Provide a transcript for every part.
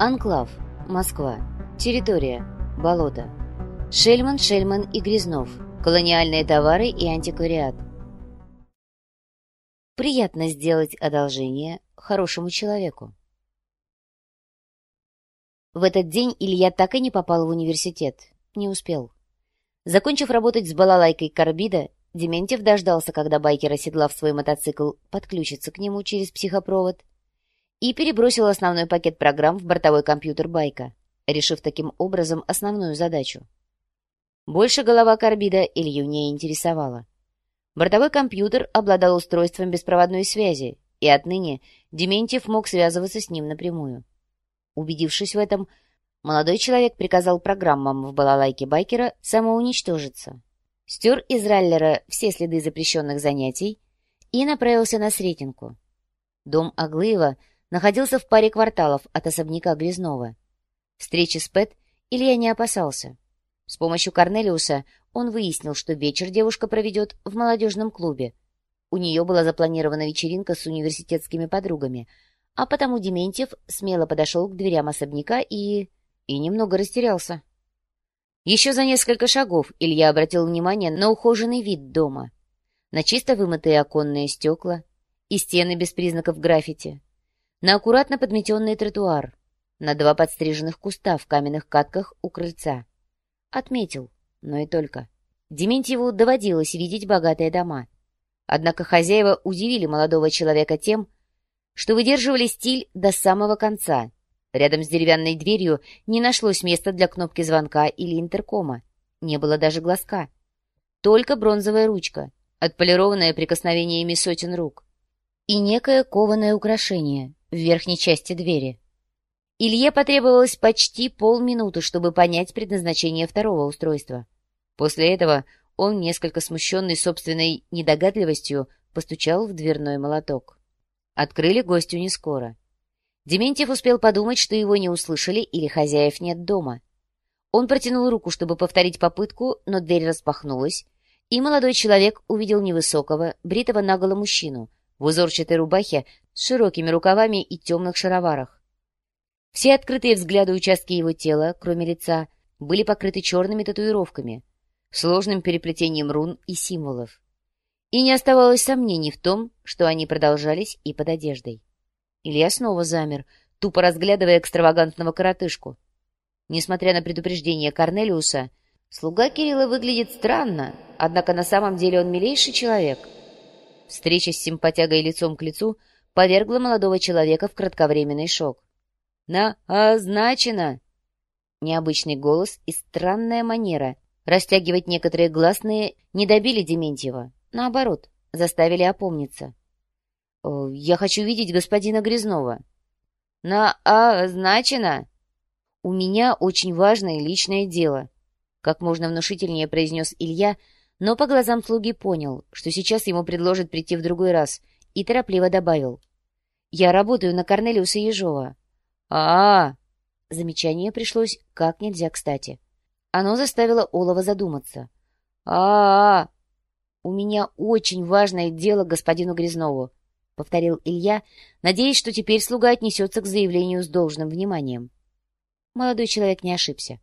Анклав. Москва. Территория. Болото. Шельман, Шельман и Грязнов. Колониальные товары и антиквариат. Приятно сделать одолжение хорошему человеку. В этот день Илья так и не попал в университет. Не успел. Закончив работать с балалайкой карбида, Дементьев дождался, когда байкер, оседлав свой мотоцикл, подключится к нему через психопровод и перебросил основной пакет программ в бортовой компьютер байка, решив таким образом основную задачу. Больше голова карбида Илью не интересовала. Бортовой компьютер обладал устройством беспроводной связи, и отныне Дементьев мог связываться с ним напрямую. Убедившись в этом, молодой человек приказал программам в балалайке байкера самоуничтожиться, стер из раллера все следы запрещенных занятий и направился на Сретенку. Дом Аглыева находился в паре кварталов от особняка Грязнова. Встречи с Пэт Илья не опасался. С помощью Корнелиуса он выяснил, что вечер девушка проведет в молодежном клубе. У нее была запланирована вечеринка с университетскими подругами, а потому Дементьев смело подошел к дверям особняка и... и немного растерялся. Еще за несколько шагов Илья обратил внимание на ухоженный вид дома, на чисто вымытые оконные стекла и стены без признаков граффити, на аккуратно подметенный тротуар, на два подстриженных куста в каменных катках у крыльца. Отметил, но и только. Дементьеву доводилось видеть богатые дома. Однако хозяева удивили молодого человека тем, что выдерживали стиль до самого конца. Рядом с деревянной дверью не нашлось места для кнопки звонка или интеркома. Не было даже глазка. Только бронзовая ручка, отполированная прикосновениями сотен рук. И некое кованое украшение, в верхней части двери. Илье потребовалось почти полминуты, чтобы понять предназначение второго устройства. После этого он, несколько смущенный собственной недогадливостью, постучал в дверной молоток. Открыли гостю не скоро. Дементьев успел подумать, что его не услышали или хозяев нет дома. Он протянул руку, чтобы повторить попытку, но дверь распахнулась, и молодой человек увидел невысокого, бритого наголо мужчину в узорчатой рубахе с широкими рукавами и темных шароварах. Все открытые взгляды участки его тела, кроме лица, были покрыты черными татуировками, сложным переплетением рун и символов. И не оставалось сомнений в том, что они продолжались и под одеждой. Илья снова замер, тупо разглядывая экстравагантного коротышку. Несмотря на предупреждение Корнелиуса, слуга Кирилла выглядит странно, однако на самом деле он милейший человек. Встреча с симпатягой лицом к лицу — повергла молодого человека в кратковременный шок. «На-означено!» Необычный голос и странная манера растягивать некоторые гласные не добили Дементьева. Наоборот, заставили опомниться. «Я хочу видеть господина Грязнова». «На-означено!» «У меня очень важное личное дело», — как можно внушительнее произнес Илья, но по глазам слуги понял, что сейчас ему предложат прийти в другой раз, и торопливо добавил. Я работаю на Корнелиуса Ежова. а, -а, -а Замечание пришлось как нельзя кстати. Оно заставило Олова задуматься. а, -а, -а У меня очень важное дело господину Грязнову», — повторил Илья, надеясь, что теперь слуга отнесется к заявлению с должным вниманием. Молодой человек не ошибся.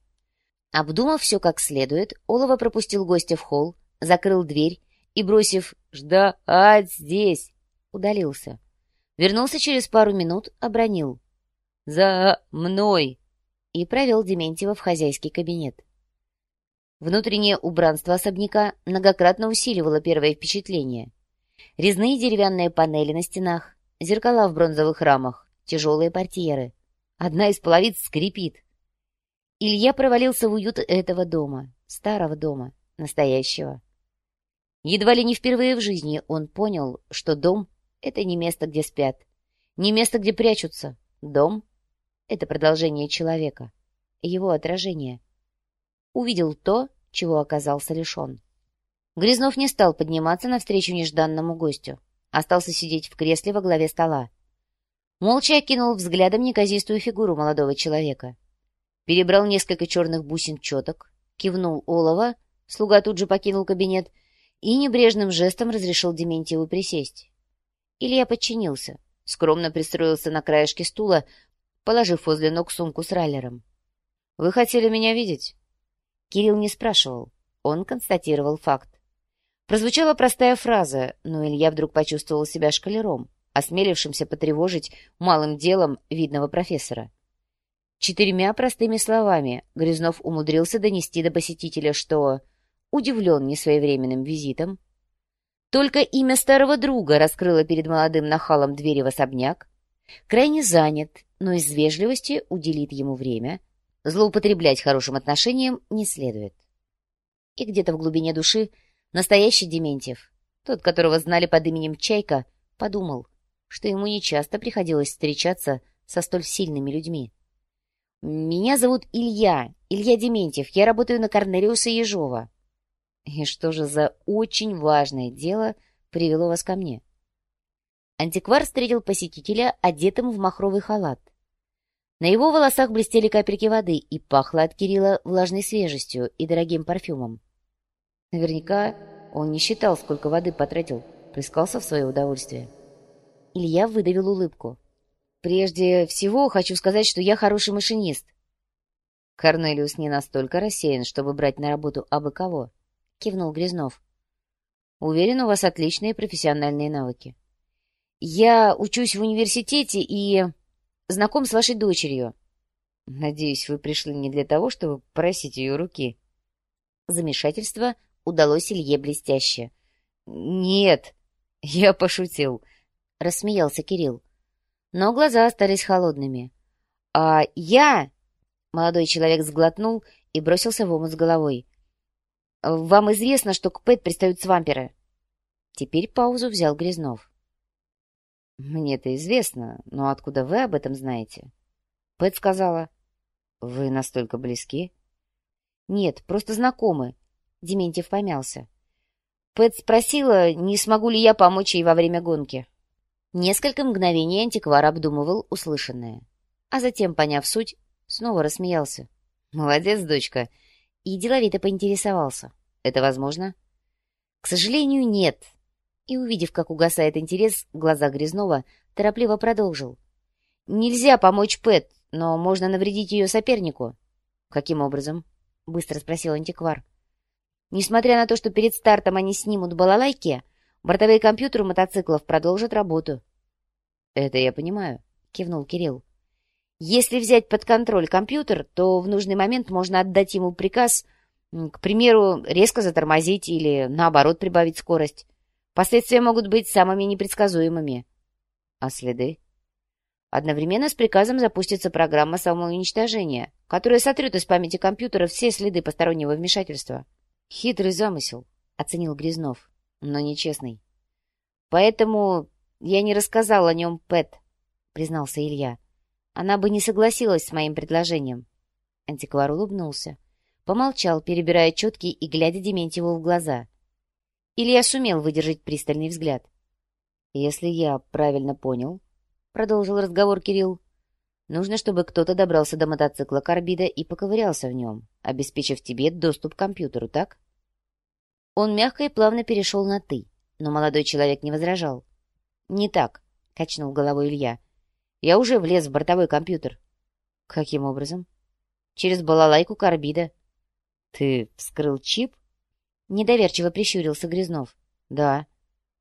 Обдумав все как следует, Олова пропустил гостя в холл, закрыл дверь и, бросив «ждать здесь», удалился. Вернулся через пару минут, обронил. «За мной!» и провел Дементьева в хозяйский кабинет. Внутреннее убранство особняка многократно усиливало первое впечатление. Резные деревянные панели на стенах, зеркала в бронзовых рамах, тяжелые портьеры. Одна из половиц скрипит. Илья провалился в уют этого дома, старого дома, настоящего. Едва ли не впервые в жизни он понял, что дом это не место, где спят, не место, где прячутся. Дом — это продолжение человека, его отражение. Увидел то, чего оказался лишен. Грязнов не стал подниматься навстречу нежданному гостю. Остался сидеть в кресле во главе стола. Молча окинул взглядом неказистую фигуру молодого человека. Перебрал несколько черных бусин четок, кивнул олова, слуга тут же покинул кабинет и небрежным жестом разрешил Дементьеву присесть. Илья подчинился, скромно пристроился на краешке стула, положив возле ног сумку с раллером. «Вы хотели меня видеть?» Кирилл не спрашивал, он констатировал факт. Прозвучала простая фраза, но Илья вдруг почувствовал себя шкалером, осмелившимся потревожить малым делом видного профессора. Четырьмя простыми словами Грязнов умудрился донести до посетителя, что удивлен несвоевременным визитом. Только имя старого друга раскрыло перед молодым нахалом двери в особняк. Крайне занят, но из вежливости уделит ему время. Злоупотреблять хорошим отношением не следует. И где-то в глубине души настоящий Дементьев, тот, которого знали под именем Чайка, подумал, что ему нечасто приходилось встречаться со столь сильными людьми. «Меня зовут Илья, Илья Дементьев, я работаю на Корнелиуса Ежова». «И что же за очень важное дело привело вас ко мне?» Антиквар встретил посетителя, одетым в махровый халат. На его волосах блестели капельки воды и пахло от Кирилла влажной свежестью и дорогим парфюмом. Наверняка он не считал, сколько воды потратил, плескался в свое удовольствие. Илья выдавил улыбку. Прежде всего, хочу сказать, что я хороший машинист. Корнелиус не настолько рассеян, чтобы брать на работу абы кого, — кивнул Грязнов. Уверен, у вас отличные профессиональные навыки. Я учусь в университете и знаком с вашей дочерью. Надеюсь, вы пришли не для того, чтобы просить ее руки. Замешательство удалось Илье блестяще. «Нет, я пошутил», — рассмеялся Кирилл но глаза остались холодными. «А я...» — молодой человек сглотнул и бросился в омут с головой. «Вам известно, что к Пэт пристают свамперы?» Теперь паузу взял Грязнов. «Мне-то известно, но откуда вы об этом знаете?» Пэт сказала. «Вы настолько близки?» «Нет, просто знакомы», — Дементьев помялся. Пэт спросила, не смогу ли я помочь ей во время гонки. Несколько мгновений антиквар обдумывал услышанное, а затем, поняв суть, снова рассмеялся. «Молодец, дочка!» И деловито поинтересовался. «Это возможно?» «К сожалению, нет». И, увидев, как угасает интерес, глаза Грязнова торопливо продолжил. «Нельзя помочь Пэт, но можно навредить ее сопернику». «Каким образом?» — быстро спросил антиквар. «Несмотря на то, что перед стартом они снимут балалайки, Бортовые компьютеры мотоциклов продолжат работу. — Это я понимаю, — кивнул Кирилл. — Если взять под контроль компьютер, то в нужный момент можно отдать ему приказ, к примеру, резко затормозить или, наоборот, прибавить скорость. Последствия могут быть самыми непредсказуемыми. А следы? Одновременно с приказом запустится программа самоуничтожения, которая сотрет из памяти компьютера все следы постороннего вмешательства. Хитрый замысел, — оценил Грязнов но нечестный. Поэтому я не рассказал о нем Пэт, признался Илья. Она бы не согласилась с моим предложением. Антиквар улыбнулся. Помолчал, перебирая четки и глядя Дементьеву в глаза. Илья сумел выдержать пристальный взгляд. «Если я правильно понял», — продолжил разговор Кирилл, «нужно, чтобы кто-то добрался до мотоцикла Карбида и поковырялся в нем, обеспечив тебе доступ к компьютеру, так?» Он мягко и плавно перешел на «ты», но молодой человек не возражал. «Не так», — качнул головой Илья. «Я уже влез в бортовой компьютер». «Каким образом?» «Через балалайку карбида». «Ты вскрыл чип?» Недоверчиво прищурился Грязнов. «Да».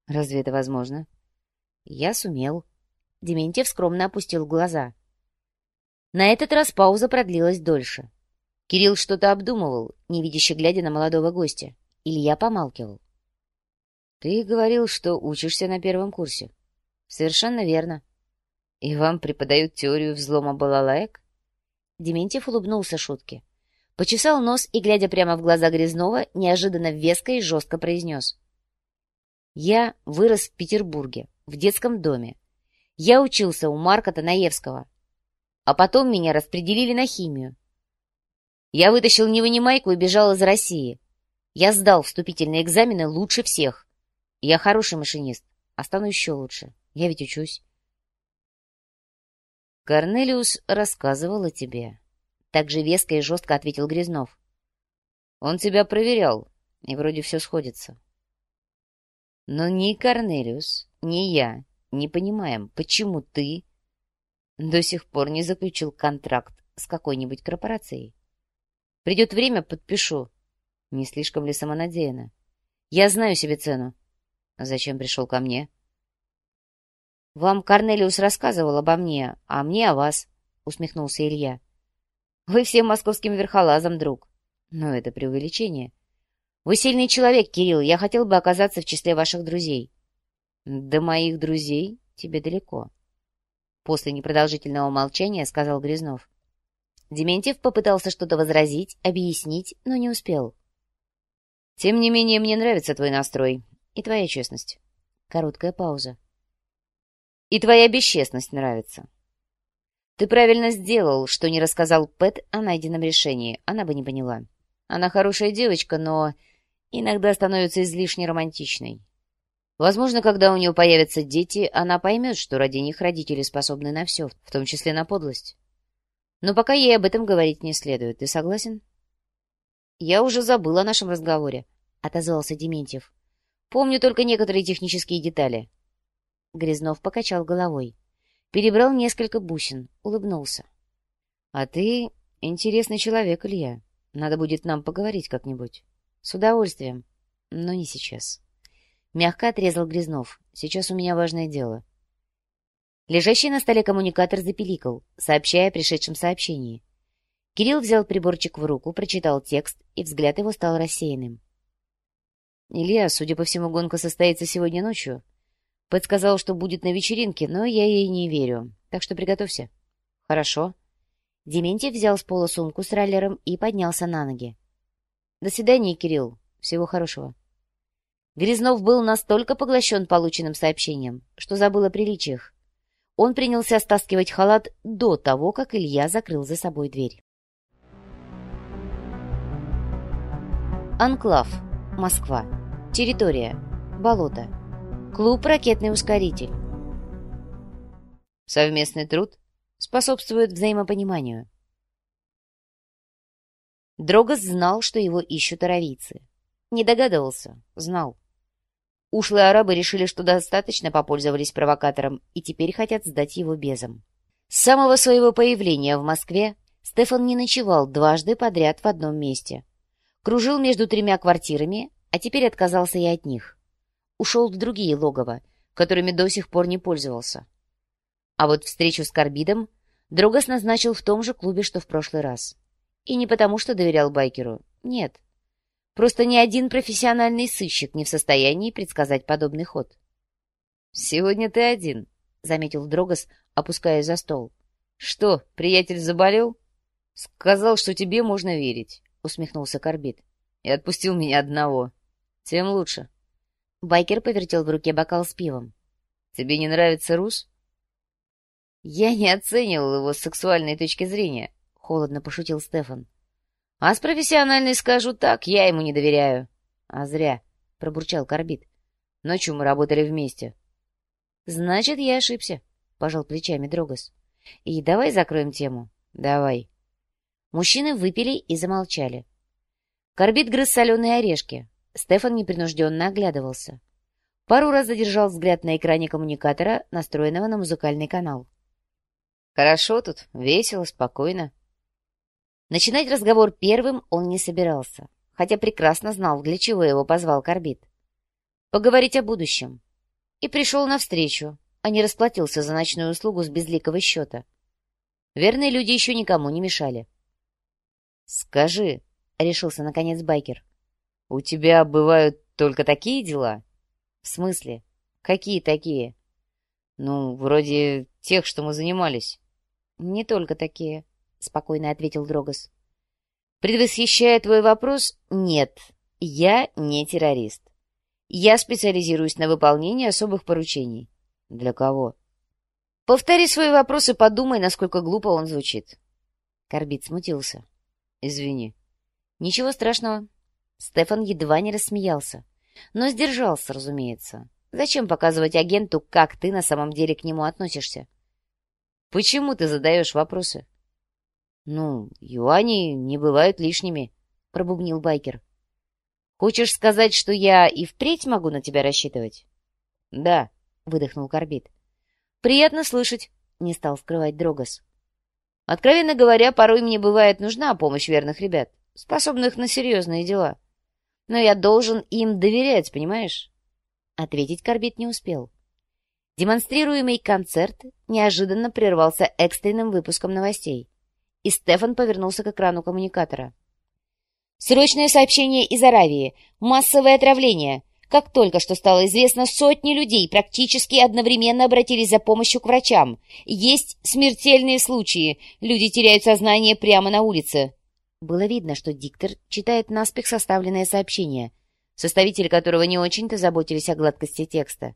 «Разве это возможно?» «Я сумел». Дементьев скромно опустил глаза. На этот раз пауза продлилась дольше. Кирилл что-то обдумывал, невидяще глядя на молодого гостя. Илья помалкивал. «Ты говорил, что учишься на первом курсе». «Совершенно верно». «И вам преподают теорию взлома балалаек?» Дементьев улыбнулся шутке. Почесал нос и, глядя прямо в глаза Грязнова, неожиданно веско и жестко произнес. «Я вырос в Петербурге, в детском доме. Я учился у Марка Танаевского. А потом меня распределили на химию. Я вытащил невынимайку и бежал из России. Я сдал вступительные экзамены лучше всех. Я хороший машинист, а стану еще лучше. Я ведь учусь. Корнелиус рассказывал о тебе. Так же веско и жестко ответил Грязнов. Он тебя проверял, и вроде все сходится. Но ни Корнелиус, ни я не понимаем, почему ты До сих пор не заключил контракт с какой-нибудь корпорацией. Придет время, подпишу. Не слишком ли самонадеянно? Я знаю себе цену. Зачем пришел ко мне? Вам Корнелиус рассказывал обо мне, а мне о вас, усмехнулся Илья. Вы всем московским верхолазам, друг. Но это преувеличение. Вы сильный человек, Кирилл, я хотел бы оказаться в числе ваших друзей. До моих друзей тебе далеко. После непродолжительного молчания сказал Грязнов. Дементьев попытался что-то возразить, объяснить, но не успел. «Тем не менее, мне нравится твой настрой и твоя честность». Короткая пауза. «И твоя бесчестность нравится. Ты правильно сделал, что не рассказал Пэт о найденном решении. Она бы не поняла. Она хорошая девочка, но иногда становится излишне романтичной. Возможно, когда у нее появятся дети, она поймет, что ради них родители способны на все, в том числе на подлость. Но пока ей об этом говорить не следует. Ты согласен? Я уже забыл о нашем разговоре, — отозвался Дементьев. Помню только некоторые технические детали. Грязнов покачал головой. Перебрал несколько бусин, улыбнулся. — А ты интересный человек, Илья. Надо будет нам поговорить как-нибудь. С удовольствием, но не сейчас. Мягко отрезал Грязнов. Сейчас у меня важное дело. Лежащий на столе коммуникатор запеликал, сообщая о пришедшем сообщении. Кирилл взял приборчик в руку, прочитал текст, и взгляд его стал рассеянным. «Илья, судя по всему, гонка состоится сегодня ночью. Пэт сказал, что будет на вечеринке, но я ей не верю. Так что приготовься. Хорошо. Дементьев взял с пола сумку с раллером и поднялся на ноги. До свидания, Кирилл. Всего хорошего. Грязнов был настолько поглощен полученным сообщением, что забыл о приличиях. Он принялся стаскивать халат до того, как Илья закрыл за собой дверь. Анклав. Москва. Территория. Болото. Клуб «Ракетный ускоритель». Совместный труд способствует взаимопониманию. Дрогос знал, что его ищут аравийцы. Не догадывался, знал. Ушлые арабы решили, что достаточно попользовались провокатором и теперь хотят сдать его безом. С самого своего появления в Москве Стефан не ночевал дважды подряд в одном месте. Кружил между тремя квартирами, а теперь отказался и от них ушел в другие логово, которыми до сих пор не пользовался. А вот встречу с Карбидом Другас назначил в том же клубе, что в прошлый раз. И не потому, что доверял байкеру. Нет. Просто ни один профессиональный сыщик не в состоянии предсказать подобный ход. «Сегодня ты один», — заметил Дрогас, опускаясь за стол. «Что, приятель заболел?» «Сказал, что тебе можно верить», — усмехнулся Карбид. «И отпустил меня одного. Тем лучше». Байкер повертел в руке бокал с пивом. «Тебе не нравится Рус?» «Я не оценивал его с сексуальной точки зрения», — холодно пошутил Стефан. «А с профессиональной скажу так, я ему не доверяю». «А зря», — пробурчал Корбит. «Ночью мы работали вместе». «Значит, я ошибся», — пожал плечами Дрогос. «И давай закроем тему». «Давай». Мужчины выпили и замолчали. Корбит грыз соленые орешки, Стефан непринужденно оглядывался. Пару раз задержал взгляд на экране коммуникатора, настроенного на музыкальный канал. «Хорошо тут, весело, спокойно». Начинать разговор первым он не собирался, хотя прекрасно знал, для чего его позвал Корбит. Поговорить о будущем. И пришел навстречу, а не расплатился за ночную услугу с безликого счета. Верные люди еще никому не мешали. «Скажи», — решился наконец Байкер, — «У тебя бывают только такие дела?» «В смысле? Какие такие?» «Ну, вроде тех, что мы занимались». «Не только такие», — спокойно ответил Дрогос. «Предвосхищая твой вопрос, нет, я не террорист. Я специализируюсь на выполнении особых поручений». «Для кого?» «Повтори свои вопросы, подумай, насколько глупо он звучит». Корбит смутился. «Извини». «Ничего страшного. Стефан едва не рассмеялся. Но сдержался, разумеется. Зачем показывать агенту, как ты на самом деле к нему относишься? Почему ты задаешь вопросы? Ну, юани не бывают лишними, пробубнил байкер. Хочешь сказать, что я и впредь могу на тебя рассчитывать? Да, выдохнул Корбит. Приятно слышать, — не стал скрывать Дрогос. «Откровенно говоря, порой мне бывает нужна помощь верных ребят, способных на серьезные дела. Но я должен им доверять, понимаешь?» Ответить Корбит не успел. Демонстрируемый концерт неожиданно прервался экстренным выпуском новостей, и Стефан повернулся к экрану коммуникатора. «Срочное сообщение из Аравии! Массовое отравление! Как только что стало известно, сотни людей практически одновременно обратились за помощью к врачам. Есть смертельные случаи. Люди теряют сознание прямо на улице. Было видно, что диктор читает наспех составленное сообщение, составители которого не очень-то заботились о гладкости текста.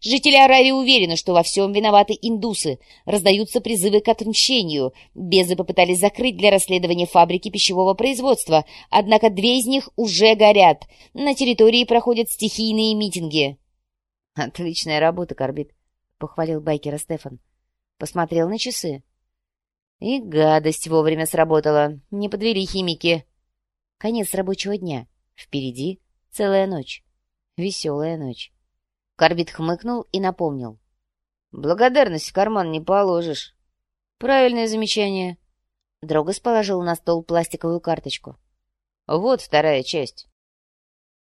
Жители Аравии уверены, что во всем виноваты индусы. Раздаются призывы к отмщению. Безы попытались закрыть для расследования фабрики пищевого производства, однако две из них уже горят. На территории проходят стихийные митинги. «Отличная работа, Корбит», — похвалил байкера Стефан. Посмотрел на часы. И гадость вовремя сработала. Не подвели химики. Конец рабочего дня. Впереди целая ночь. Веселая ночь. Корбит хмыкнул и напомнил. «Благодарность в карман не положишь». «Правильное замечание». Дрогос положил на стол пластиковую карточку. «Вот вторая часть.